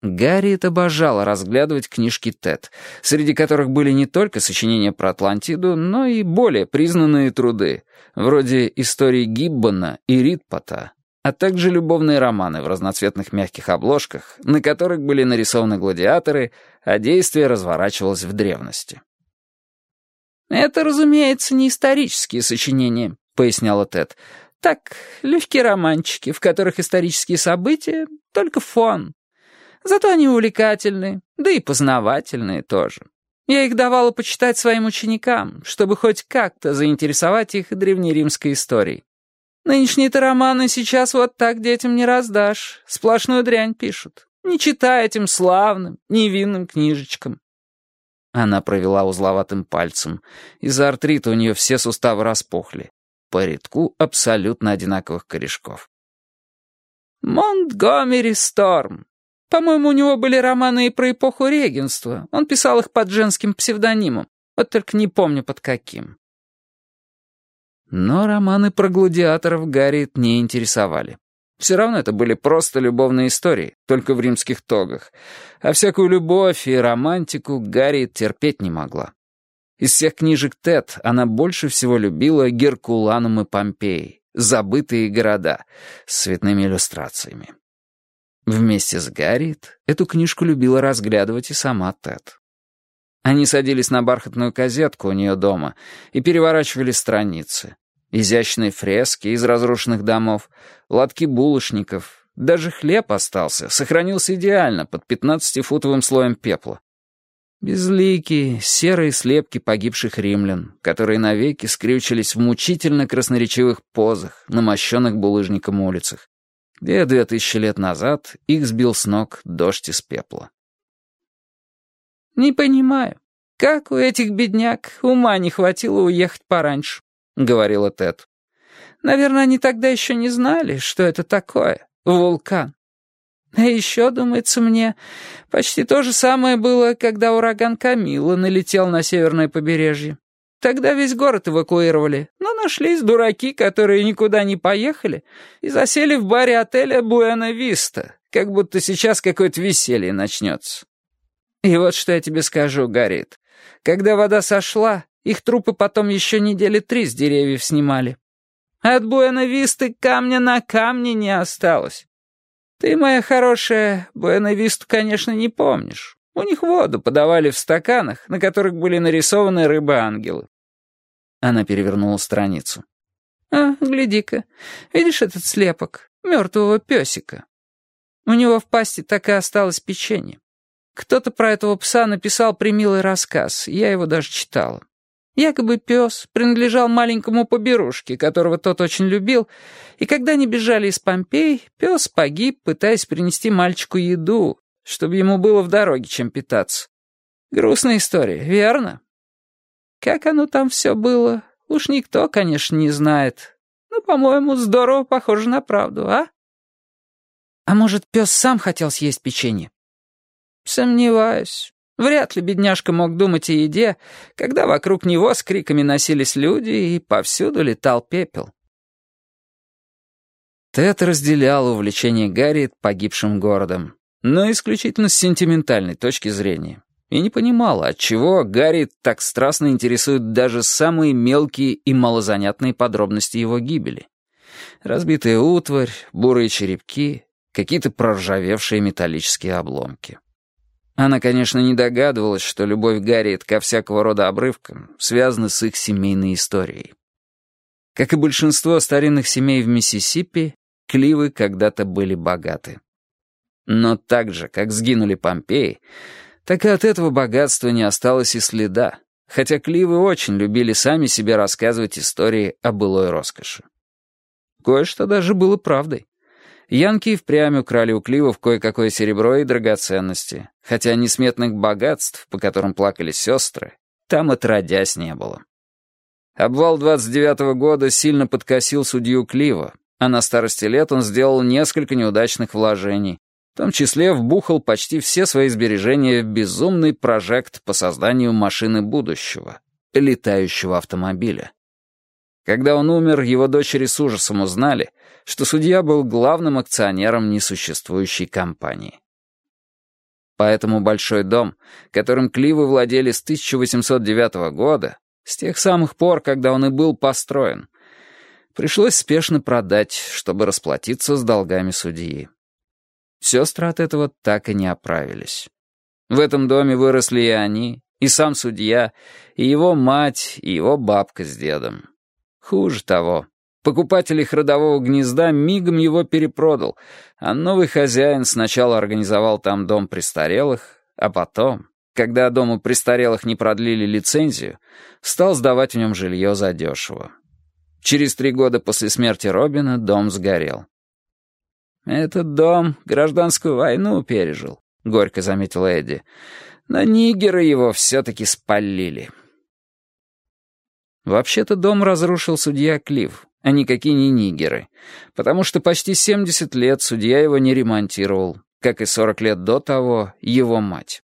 Гарриет обожала разглядывать книжки Тед, среди которых были не только сочинения про Атлантиду, но и более признанные труды, вроде истории Гиббона и Ридпота, а также любовные романы в разноцветных мягких обложках, на которых были нарисованы гладиаторы, а действие разворачивалось в древности. «Это, разумеется, не исторические сочинения», — поясняла Тед. «Так, легкие романчики, в которых исторические события — только фон, Зато они увлекательные, да и познавательные тоже. Я их давала почитать своим ученикам, чтобы хоть как-то заинтересовать их древнеримской историей. Нынешние-то романы сейчас вот так детям не раздашь, сплошную дрянь пишут, не читая этим славным, невинным книжечкам. Она провела узловатым пальцем. Из-за артрита у нее все суставы распухли. По редку абсолютно одинаковых корешков. «Монтгомери Сторм», по-моему, у него были романы и про эпоху регенства. Он писал их под женским псевдонимом. Вот только не помню, под каким. Но романы про гладиаторов Гарриет не интересовали. Все равно это были просто любовные истории, только в римских тогах. А всякую любовь и романтику Гарриет терпеть не могла. Из всех книжек Тед она больше всего любила Геркуланум и Помпеи, забытые города, с цветными иллюстрациями. Вместе с Гарриет эту книжку любила разглядывать и сама Тед. Они садились на бархатную козетку у нее дома и переворачивали страницы. Изящные фрески из разрушенных домов, лотки булочников, даже хлеб остался, сохранился идеально под пятнадцатифутовым слоем пепла. Безликие, серые слепки погибших римлян, которые навеки скрючились в мучительно красноречивых позах на мощенных булыжником улицах, где две тысячи лет назад их сбил с ног дождь из пепла. «Не понимаю, как у этих бедняк ума не хватило уехать пораньше», — говорила Тед. «Наверное, они тогда еще не знали, что это такое, вулкан. А еще, думается мне, почти то же самое было, когда ураган Камила налетел на северное побережье. Тогда весь город эвакуировали, но нашлись дураки, которые никуда не поехали и засели в баре отеля «Буэна Виста», как будто сейчас какое-то веселье начнется. И вот что я тебе скажу, Гарриет. Когда вода сошла, их трупы потом еще недели три с деревьев снимали. От Буэна Висты камня на камне не осталось. Ты, моя хорошая, Буэна Висту, конечно, не помнишь. У них воду подавали в стаканах, на которых были нарисованы рыбы-ангелы. Она перевернула страницу. «А, гляди-ка, видишь этот слепок? Мертвого песика. У него в пасти так и осталось печенье. Кто-то про этого пса написал примилый рассказ, я его даже читала. Якобы пес принадлежал маленькому поберушке, которого тот очень любил, и когда они бежали из Помпей, пес погиб, пытаясь принести мальчику еду, чтобы ему было в дороге чем питаться. Грустная история, верно? Как оно там все было, уж никто, конечно, не знает. Но, по-моему, здорово похоже на правду, а? А может, пес сам хотел съесть печенье? Сомневаюсь. Вряд ли бедняжка мог думать о еде, когда вокруг него с криками носились люди и повсюду летал пепел. Тед разделял увлечение Гарри погибшим городом но исключительно с сентиментальной точки зрения. И не понимала, отчего Гарри так страстно интересуют даже самые мелкие и малозанятные подробности его гибели. Разбитая утварь, бурые черепки, какие-то проржавевшие металлические обломки. Она, конечно, не догадывалась, что любовь Гарриет ко всякого рода обрывкам связана с их семейной историей. Как и большинство старинных семей в Миссисипи, Кливы когда-то были богаты. Но так же, как сгинули Помпеи, так и от этого богатства не осталось и следа, хотя Кливы очень любили сами себе рассказывать истории о былой роскоши. Кое-что даже было правдой. Янки впрямь украли у Кливов кое-какое серебро и драгоценности, хотя несметных богатств, по которым плакали сестры, там отродясь не было. Обвал 29-го года сильно подкосил судью Клива, а на старости лет он сделал несколько неудачных вложений, в том числе вбухал почти все свои сбережения в безумный прожект по созданию машины будущего, летающего автомобиля. Когда он умер, его дочери с ужасом узнали, что судья был главным акционером несуществующей компании. Поэтому большой дом, которым Кливы владели с 1809 года, с тех самых пор, когда он и был построен, пришлось спешно продать, чтобы расплатиться с долгами судьи. Сестры от этого так и не оправились. В этом доме выросли и они, и сам судья, и его мать, и его бабка с дедом. Хуже того, покупатель их родового гнезда мигом его перепродал, а новый хозяин сначала организовал там дом престарелых, а потом, когда дому престарелых не продлили лицензию, стал сдавать в нем жилье задешево. Через три года после смерти Робина дом сгорел. «Этот дом гражданскую войну пережил», — горько заметил Эдди. «Но нигеры его все-таки спалили». Вообще-то дом разрушил судья Клифф, а никакие не нигеры, потому что почти 70 лет судья его не ремонтировал, как и 40 лет до того его мать.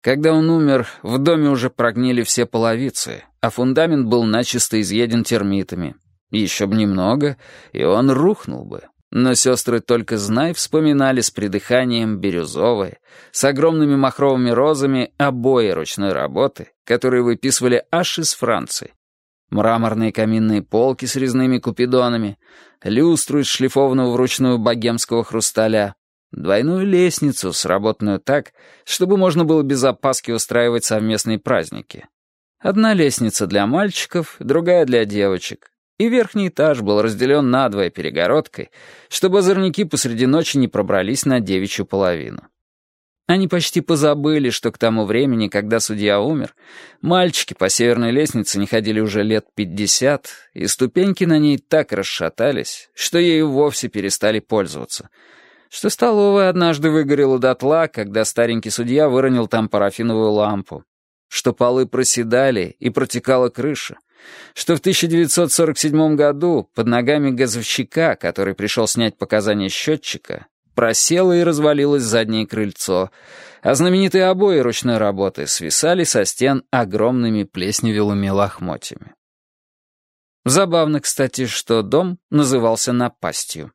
Когда он умер, в доме уже прогнили все половицы, а фундамент был начисто изъеден термитами. Еще бы немного, и он рухнул бы. Но сестры только знай вспоминали с придыханием бирюзовые, с огромными махровыми розами обои ручной работы, которые выписывали аж из Франции. Мраморные каминные полки с резными купидонами, люстру из шлифованного вручную богемского хрусталя, двойную лестницу, сработанную так, чтобы можно было без опаски устраивать совместные праздники. Одна лестница для мальчиков, другая для девочек, и верхний этаж был разделен надвое перегородкой, чтобы озорники посреди ночи не пробрались на девичью половину. Они почти позабыли, что к тому времени, когда судья умер, мальчики по северной лестнице не ходили уже лет пятьдесят, и ступеньки на ней так расшатались, что ею вовсе перестали пользоваться. Что столовая однажды выгорела дотла, когда старенький судья выронил там парафиновую лампу. Что полы проседали и протекала крыша что в 1947 году под ногами газовщика, который пришел снять показания счетчика, просело и развалилось заднее крыльцо, а знаменитые обои ручной работы свисали со стен огромными плесневелыми лохмотьями. Забавно, кстати, что дом назывался «Напастью».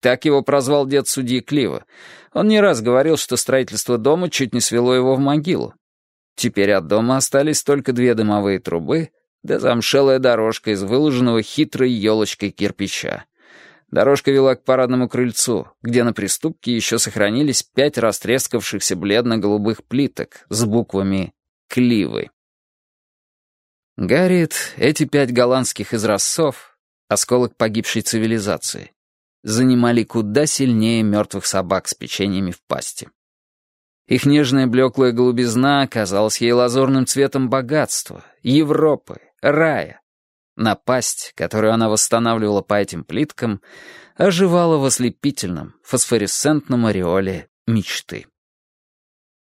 Так его прозвал дед судьи Клива. Он не раз говорил, что строительство дома чуть не свело его в могилу. Теперь от дома остались только две дымовые трубы, да замшелая дорожка из выложенного хитрой елочкой кирпича. Дорожка вела к парадному крыльцу, где на приступке еще сохранились пять растрескавшихся бледно-голубых плиток с буквами «Кливы». Гарриет, эти пять голландских изразцов, осколок погибшей цивилизации, занимали куда сильнее мертвых собак с печеньями в пасти. Их нежная блеклая голубизна казалась ей лазурным цветом богатства, Европы, рая. Напасть, которую она восстанавливала по этим плиткам, оживала в ослепительном, фосфоресцентном ореоле мечты.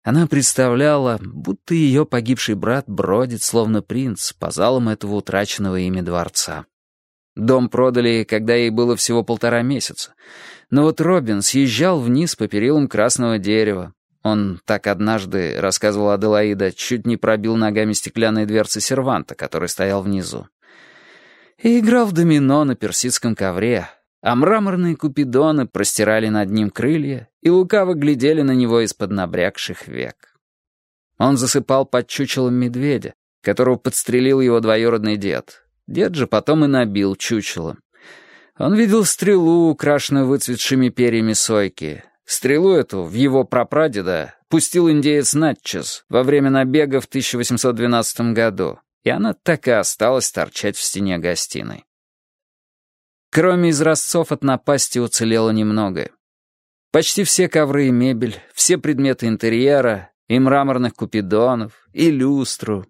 Она представляла, будто ее погибший брат бродит, словно принц, по залам этого утраченного ими дворца. Дом продали, когда ей было всего полтора месяца. Но вот Робин съезжал вниз по перилам красного дерева, он так однажды, рассказывал Аделаида, чуть не пробил ногами стеклянные дверцы серванта, который стоял внизу. И играл в домино на персидском ковре, а мраморные купидоны простирали над ним крылья и лукаво глядели на него из-под набрякших век. Он засыпал под чучелом медведя, которого подстрелил его двоюродный дед. Дед же потом и набил чучело. Он видел стрелу, украшенную выцветшими перьями сойки, Стрелу эту в его прапрадеда пустил индеец Натчес во время набега в 1812 году, и она так и осталась торчать в стене гостиной. Кроме изразцов от напасти уцелело немногое. Почти все ковры и мебель, все предметы интерьера, и мраморных купидонов, и люстру,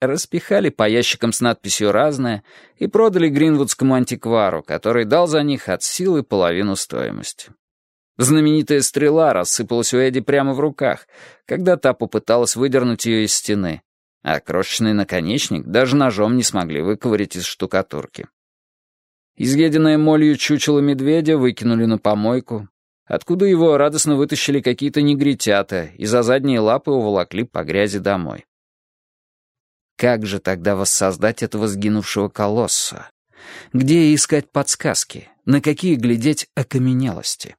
распихали по ящикам с надписью «Разное» и продали гринвудскому антиквару, который дал за них от силы половину стоимости. Знаменитая стрела рассыпалась у Эдди прямо в руках, когда та попыталась выдернуть ее из стены, а крошечный наконечник даже ножом не смогли выковырять из штукатурки. Изъеденное молью чучело медведя выкинули на помойку, откуда его радостно вытащили какие-то негритята и за задние лапы уволокли по грязи домой. Как же тогда воссоздать этого сгинувшего колосса? Где искать подсказки? На какие глядеть окаменелости?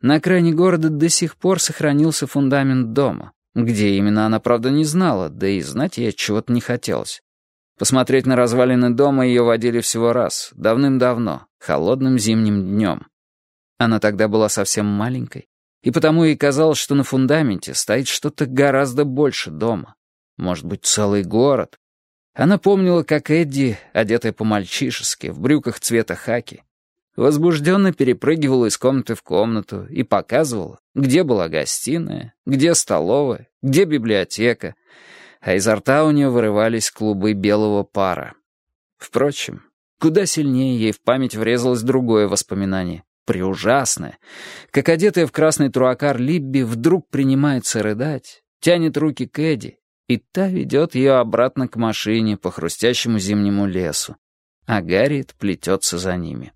На окраине города до сих пор сохранился фундамент дома. Где именно она, правда, не знала, да и знать ей чего-то не хотелось. Посмотреть на развалины дома ее водили всего раз, давным-давно, холодным зимним днем. Она тогда была совсем маленькой, и потому ей казалось, что на фундаменте стоит что-то гораздо больше дома. Может быть, целый город. Она помнила, как Эдди, одетая по-мальчишески, в брюках цвета хаки, возбужденно перепрыгивала из комнаты в комнату и показывала, где была гостиная, где столовая, где библиотека, а изо рта у нее вырывались клубы белого пара. Впрочем, куда сильнее ей в память врезалось другое воспоминание, преужасное, как одетая в красный труакар Либби вдруг принимается рыдать, тянет руки к Эдди, и та ведет ее обратно к машине по хрустящему зимнему лесу, а Гарриет плетется за ними.